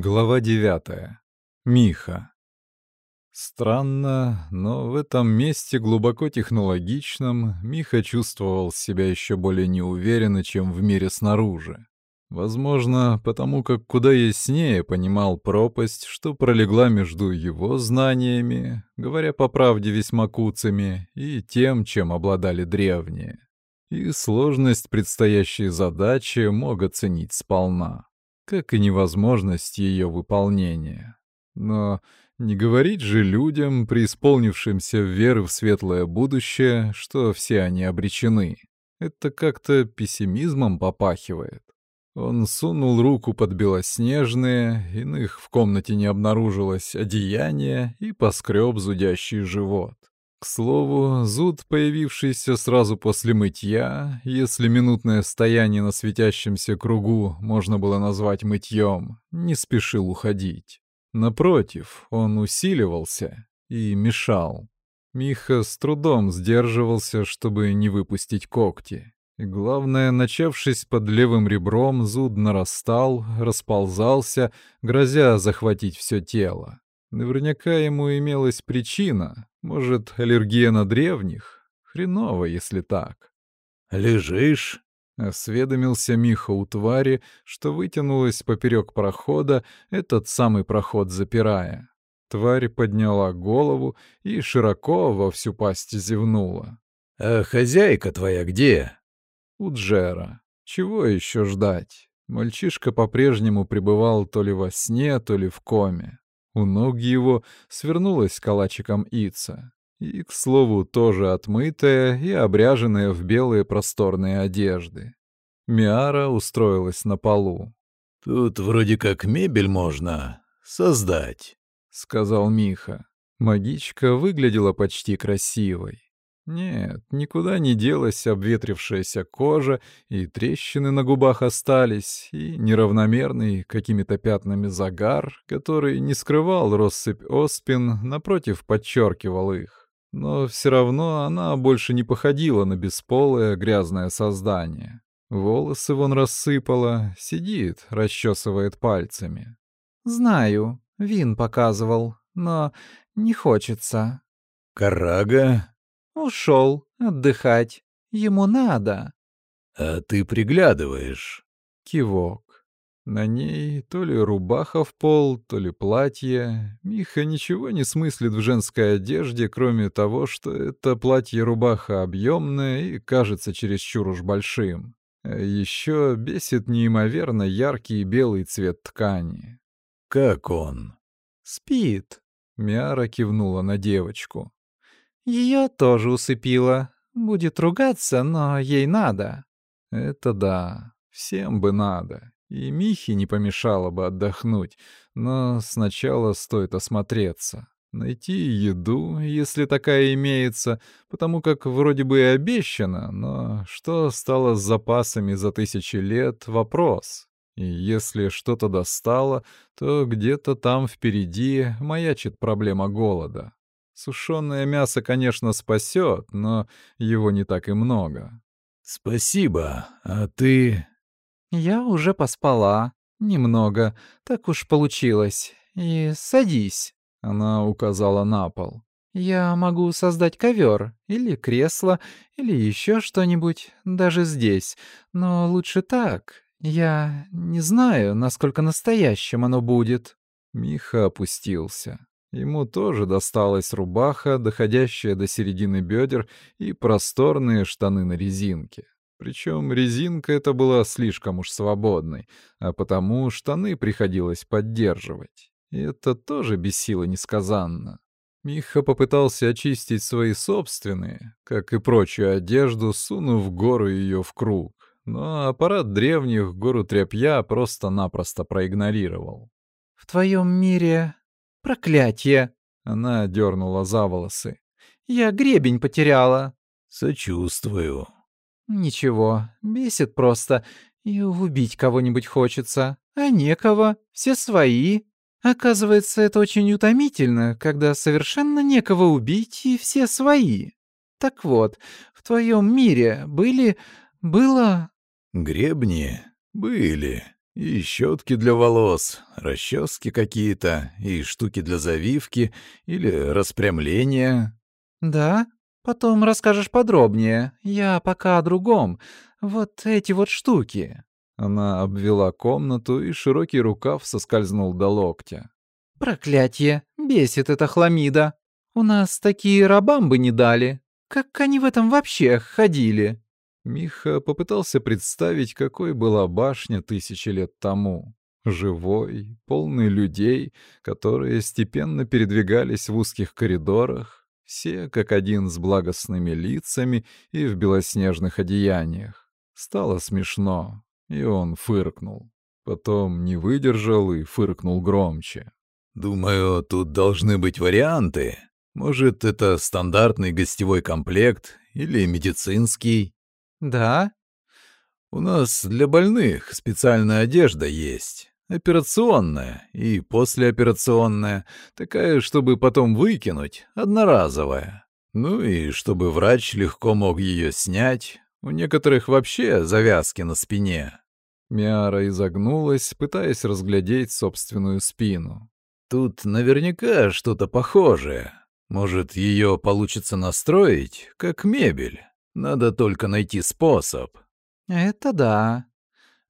Глава девятая. Миха. Странно, но в этом месте глубоко технологичном Миха чувствовал себя еще более неуверенно, чем в мире снаружи. Возможно, потому как куда яснее понимал пропасть, что пролегла между его знаниями, говоря по правде весьма куцами, и тем, чем обладали древние. И сложность предстоящей задачи мог оценить сполна как и невозможность ее выполнения. Но не говорить же людям, преисполнившимся веры в светлое будущее, что все они обречены. Это как-то пессимизмом попахивает. Он сунул руку под белоснежные, иных в комнате не обнаружилось, одеяние и поскреб зудящий живот. К слову, зуд, появившийся сразу после мытья, если минутное стояние на светящемся кругу можно было назвать мытьем, не спешил уходить. Напротив, он усиливался и мешал. Миха с трудом сдерживался, чтобы не выпустить когти. И главное, начавшись под левым ребром, зуд нарастал, расползался, грозя захватить все тело. Наверняка ему имелась причина, может, аллергия на древних? Хреново, если так. «Лежишь?» — осведомился Миха у твари, что вытянулась поперек прохода, этот самый проход запирая. Тварь подняла голову и широко во всю пасть зевнула. «А хозяйка твоя где?» «У Джера. Чего еще ждать?» Мальчишка по-прежнему пребывал то ли во сне, то ли в коме. У ног его свернулась калачиком Ица. И, к слову, тоже отмытая и обряженная в белые просторные одежды. Миара устроилась на полу. «Тут вроде как мебель можно создать», — сказал Миха. Магичка выглядела почти красивой. Нет, никуда не делась обветрившаяся кожа, и трещины на губах остались, и неравномерный какими-то пятнами загар, который не скрывал россыпь оспин, напротив, подчеркивал их. Но все равно она больше не походила на бесполое грязное создание. Волосы вон рассыпала, сидит, расчесывает пальцами. «Знаю, Вин показывал, но не хочется». «Карага?» Ушел отдыхать. Ему надо. А ты приглядываешь. Кивок. На ней то ли рубаха в пол, то ли платье. Миха ничего не смыслит в женской одежде, кроме того, что это платье-рубаха объемное и кажется чересчур уж большим. А еще бесит неимоверно яркий белый цвет ткани. «Как он?» «Спит», — Миара кивнула на девочку. Ее тоже усыпила. Будет ругаться, но ей надо. Это да, всем бы надо. И Михе не помешало бы отдохнуть, но сначала стоит осмотреться. Найти еду, если такая имеется, потому как вроде бы и обещано, но что стало с запасами за тысячи лет — вопрос. И если что-то достало, то где-то там впереди маячит проблема голода. Сушеное мясо, конечно, спасет, но его не так и много. «Спасибо, а ты...» «Я уже поспала. Немного. Так уж получилось. И садись», — она указала на пол. «Я могу создать ковер, или кресло, или еще что-нибудь, даже здесь. Но лучше так. Я не знаю, насколько настоящим оно будет». Миха опустился. Ему тоже досталась рубаха, доходящая до середины бедер, и просторные штаны на резинке. Причем резинка эта была слишком уж свободной, а потому штаны приходилось поддерживать. И это тоже бесило несказанно. Миха попытался очистить свои собственные, как и прочую одежду, сунув гору ее в круг. Но аппарат древних гору тряпья просто-напросто проигнорировал. «В твоем мире «Проклятье!» — она дернула за волосы. «Я гребень потеряла». «Сочувствую». «Ничего, бесит просто. И убить кого-нибудь хочется. А некого, все свои. Оказывается, это очень утомительно, когда совершенно некого убить и все свои. Так вот, в твоем мире были... было...» «Гребни были. И щетки для волос, расчески какие-то, и штуки для завивки или распрямления. Да? Потом расскажешь подробнее. Я пока о другом. Вот эти вот штуки. Она обвела комнату, и широкий рукав соскользнул до локтя. Проклятье! Бесит эта хламида. У нас такие рабам бы не дали. Как они в этом вообще ходили? Миха попытался представить, какой была башня тысячи лет тому. Живой, полный людей, которые степенно передвигались в узких коридорах, все как один с благостными лицами и в белоснежных одеяниях. Стало смешно, и он фыркнул. Потом не выдержал и фыркнул громче. «Думаю, тут должны быть варианты. Может, это стандартный гостевой комплект или медицинский?» «Да?» «У нас для больных специальная одежда есть. Операционная и послеоперационная. Такая, чтобы потом выкинуть, одноразовая. Ну и чтобы врач легко мог ее снять. У некоторых вообще завязки на спине». Миара изогнулась, пытаясь разглядеть собственную спину. «Тут наверняка что-то похожее. Может, ее получится настроить, как мебель?» Надо только найти способ. Это да.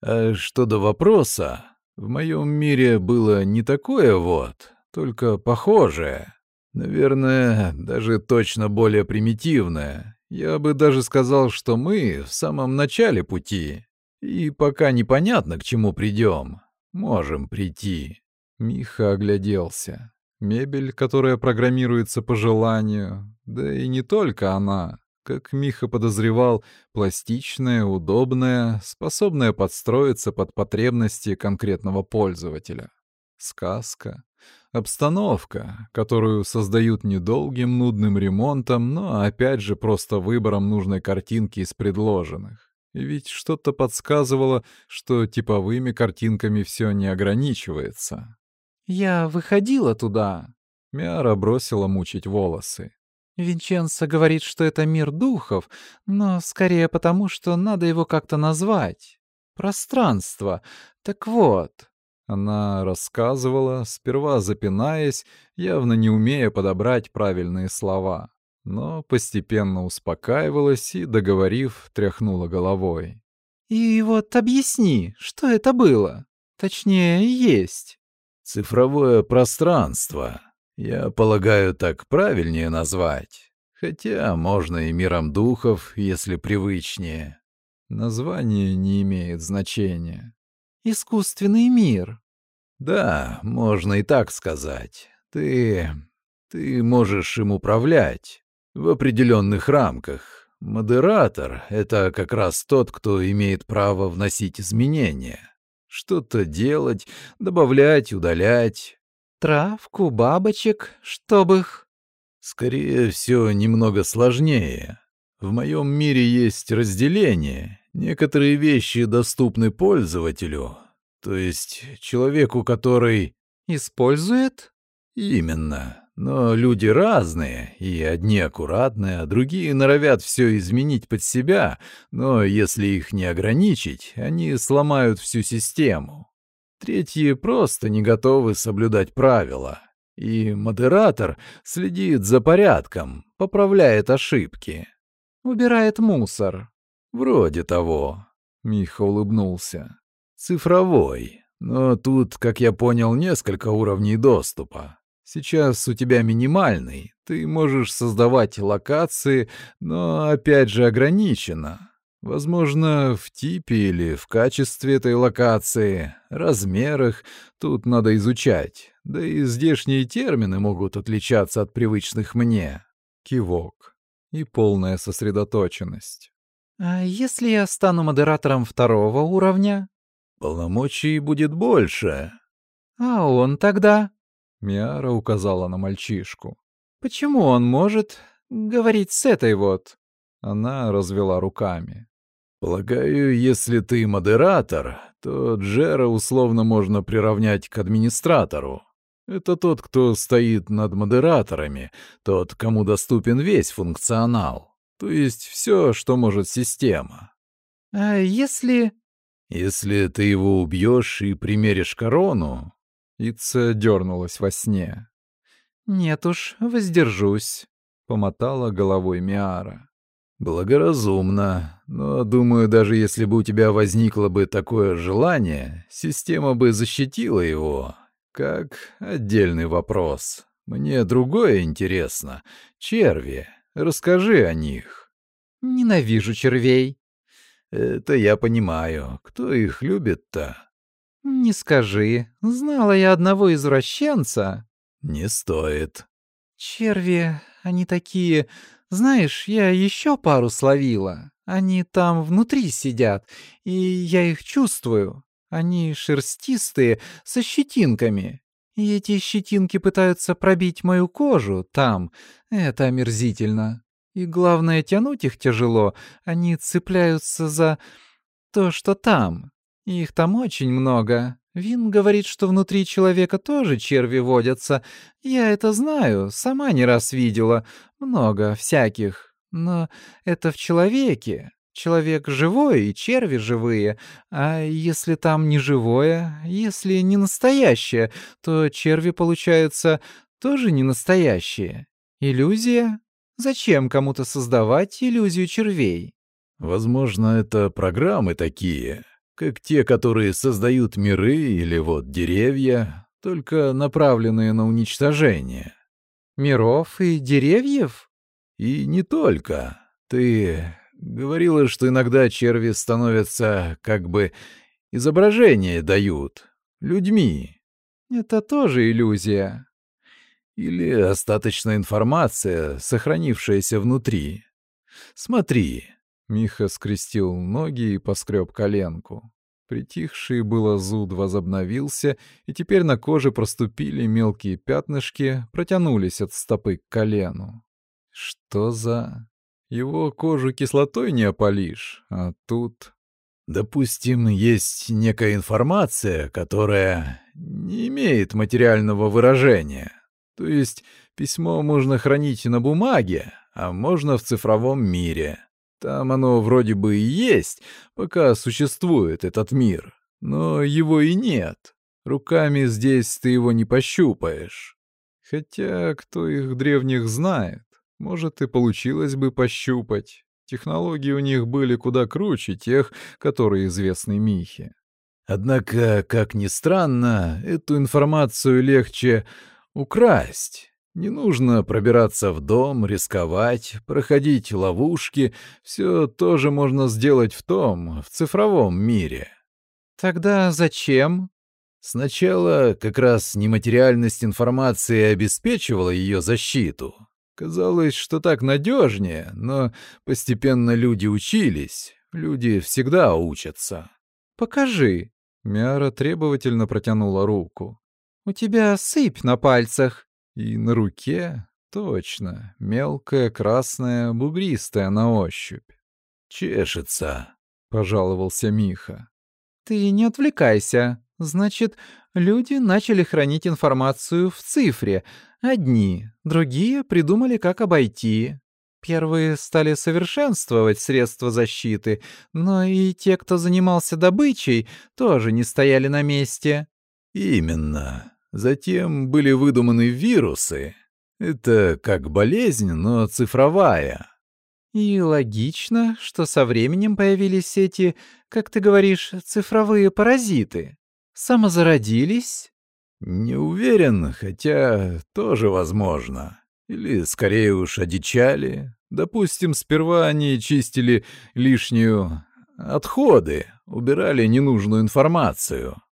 А что до вопроса, в моем мире было не такое вот, только похожее. Наверное, даже точно более примитивное. Я бы даже сказал, что мы в самом начале пути. И пока непонятно, к чему придем, можем прийти. Миха огляделся. Мебель, которая программируется по желанию, да и не только она как Миха подозревал, пластичная, удобная, способная подстроиться под потребности конкретного пользователя. Сказка. Обстановка, которую создают недолгим нудным ремонтом, но опять же просто выбором нужной картинки из предложенных. Ведь что-то подсказывало, что типовыми картинками все не ограничивается. «Я выходила туда», — Миара бросила мучить волосы. Винченцо говорит, что это мир духов, но скорее потому, что надо его как-то назвать. Пространство. Так вот. Она рассказывала, сперва запинаясь, явно не умея подобрать правильные слова, но постепенно успокаивалась и, договорив, тряхнула головой. «И вот объясни, что это было? Точнее, есть». «Цифровое пространство», я полагаю, так правильнее назвать. Хотя можно и миром духов, если привычнее. Название не имеет значения. Искусственный мир. Да, можно и так сказать. Ты... ты можешь им управлять. В определенных рамках. Модератор — это как раз тот, кто имеет право вносить изменения. Что-то делать, добавлять, удалять, Травку, бабочек, чтобы их... Скорее всего, немного сложнее. В моем мире есть разделение. Некоторые вещи доступны пользователю, то есть человеку, который... Использует? Именно. Но люди разные, и одни аккуратные, а другие норовят все изменить под себя, но если их не ограничить, они сломают всю систему. Третьи просто не готовы соблюдать правила. И модератор следит за порядком, поправляет ошибки. Убирает мусор. Вроде того. Миха улыбнулся. Цифровой. Но тут, как я понял, несколько уровней доступа. Сейчас у тебя минимальный. Ты можешь создавать локации, но опять же ограничено. Возможно, в типе или в качестве этой локации, размерах тут надо изучать. Да и здешние термины могут отличаться от привычных мне. Кивок. И полная сосредоточенность. А если я стану модератором второго уровня? Полномочий будет больше. А он тогда? Миара указала на мальчишку. Почему он может говорить с этой вот? Она развела руками. «Полагаю, если ты модератор, то Джера условно можно приравнять к администратору. Это тот, кто стоит над модераторами, тот, кому доступен весь функционал, то есть все, что может система». «А если...» Если ты его убьешь и примеришь корону...» Ица дернулась во сне. «Нет уж, воздержусь», — помотала головой Миара. «Благоразумно. Но, думаю, даже если бы у тебя возникло бы такое желание, система бы защитила его. Как отдельный вопрос. Мне другое интересно. Черви. Расскажи о них». «Ненавижу червей». «Это я понимаю. Кто их любит-то?» «Не скажи. Знала я одного извращенца». «Не стоит». «Черви, они такие... Знаешь, я еще пару словила. Они там внутри сидят, и я их чувствую. Они шерстистые, со щетинками. И эти щетинки пытаются пробить мою кожу там. Это омерзительно. И главное, тянуть их тяжело. Они цепляются за то, что там. Их там очень много. Вин говорит, что внутри человека тоже черви водятся. Я это знаю, сама не раз видела. Много всяких. Но это в человеке. Человек живой и черви живые. А если там не живое, если не настоящее, то черви, получаются, тоже не настоящие. Иллюзия? Зачем кому-то создавать иллюзию червей? Возможно, это программы такие, как те, которые создают миры или вот деревья, только направленные на уничтожение. Миров и деревьев? И не только. Ты говорила, что иногда черви становятся как бы изображение дают людьми. Это тоже иллюзия. Или остаточная информация, сохранившаяся внутри. Смотри, Миха скрестил ноги и поскреб коленку. Притихший было зуд возобновился, и теперь на коже проступили мелкие пятнышки, протянулись от стопы к колену. Что за... Его кожу кислотой не опалишь, а тут... Допустим, есть некая информация, которая не имеет материального выражения. То есть письмо можно хранить на бумаге, а можно в цифровом мире. Там оно вроде бы и есть, пока существует этот мир, но его и нет. Руками здесь ты его не пощупаешь. Хотя кто их древних знает, может и получилось бы пощупать. Технологии у них были куда круче тех, которые известны Михе. Однако, как ни странно, эту информацию легче украсть. Не нужно пробираться в дом, рисковать, проходить ловушки. Все тоже можно сделать в том, в цифровом мире. Тогда зачем? Сначала как раз нематериальность информации обеспечивала ее защиту. Казалось, что так надежнее, но постепенно люди учились. Люди всегда учатся. «Покажи». Мяра требовательно протянула руку. «У тебя сыпь на пальцах». И на руке, точно, мелкая, красная, бугристая на ощупь. «Чешется», — пожаловался Миха. «Ты не отвлекайся. Значит, люди начали хранить информацию в цифре. Одни, другие придумали, как обойти. Первые стали совершенствовать средства защиты, но и те, кто занимался добычей, тоже не стояли на месте». «Именно. Затем были выдуманы вирусы. Это как болезнь, но цифровая. И логично, что со временем появились эти, как ты говоришь, цифровые паразиты. Самозародились? Не уверен, хотя тоже возможно. Или скорее уж одичали. Допустим, сперва они чистили лишнюю отходы, убирали ненужную информацию.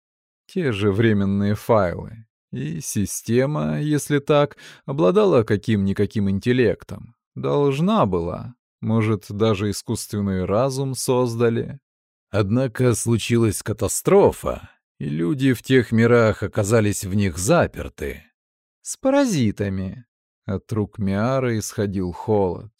Те же временные файлы. И система, если так, обладала каким-никаким интеллектом. Должна была. Может, даже искусственный разум создали. Однако случилась катастрофа, и люди в тех мирах оказались в них заперты. С паразитами. От рук Миары исходил холод.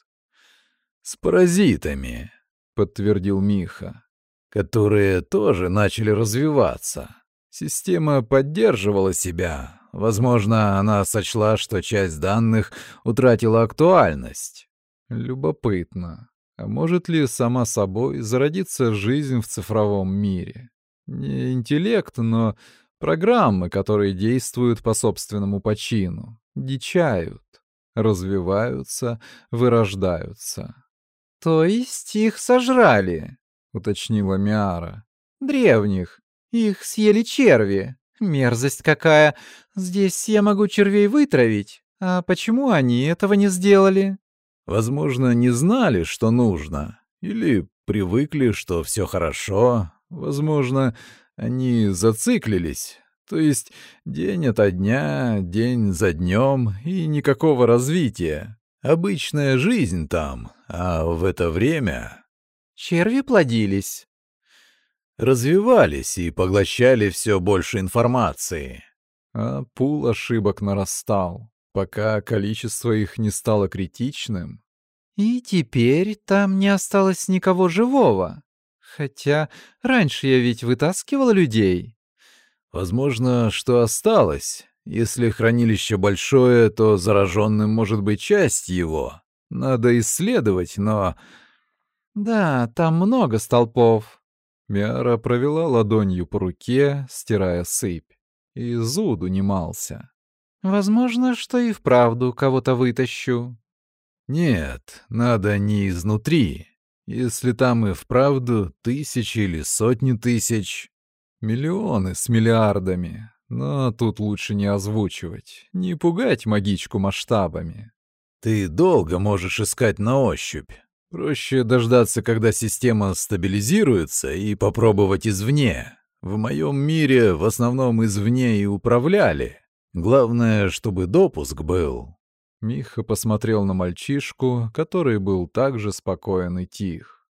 «С паразитами», — подтвердил Миха, «которые тоже начали развиваться. Система поддерживала себя. Возможно, она сочла, что часть данных утратила актуальность. Любопытно. А может ли сама собой зародиться жизнь в цифровом мире? Не интеллект, но программы, которые действуют по собственному почину, дичают, развиваются, вырождаются. «То есть их сожрали?» — уточнила Миара. «Древних. Их съели черви. Мерзость какая. Здесь я могу червей вытравить. А почему они этого не сделали?» Возможно, не знали, что нужно. Или привыкли, что все хорошо. Возможно, они зациклились. То есть день ото дня, день за днем и никакого развития. Обычная жизнь там, а в это время... Черви плодились. Развивались и поглощали все больше информации. А пул ошибок нарастал пока количество их не стало критичным. И теперь там не осталось никого живого. Хотя раньше я ведь вытаскивал людей. Возможно, что осталось. Если хранилище большое, то зараженным может быть часть его. Надо исследовать, но... Да, там много столпов. Миара провела ладонью по руке, стирая сыпь. И зуд унимался. Возможно, что и вправду кого-то вытащу. Нет, надо не изнутри. Если там и вправду тысячи или сотни тысяч. Миллионы с миллиардами. Но тут лучше не озвучивать, не пугать магичку масштабами. Ты долго можешь искать на ощупь. Проще дождаться, когда система стабилизируется, и попробовать извне. В моем мире в основном извне и управляли. Главное, чтобы допуск был. Миха посмотрел на мальчишку, который был также спокоен и тих.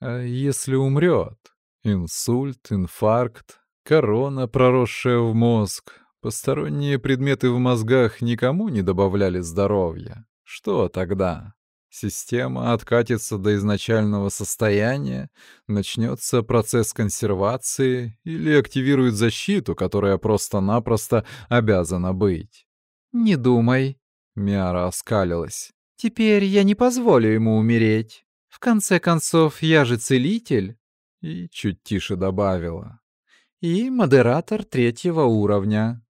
А если умрет? Инсульт, инфаркт, корона, проросшая в мозг. Посторонние предметы в мозгах никому не добавляли здоровья. Что тогда? Система откатится до изначального состояния, начнется процесс консервации или активирует защиту, которая просто-напросто обязана быть. «Не думай», — Миара оскалилась. «Теперь я не позволю ему умереть. В конце концов, я же целитель». И чуть тише добавила. «И модератор третьего уровня».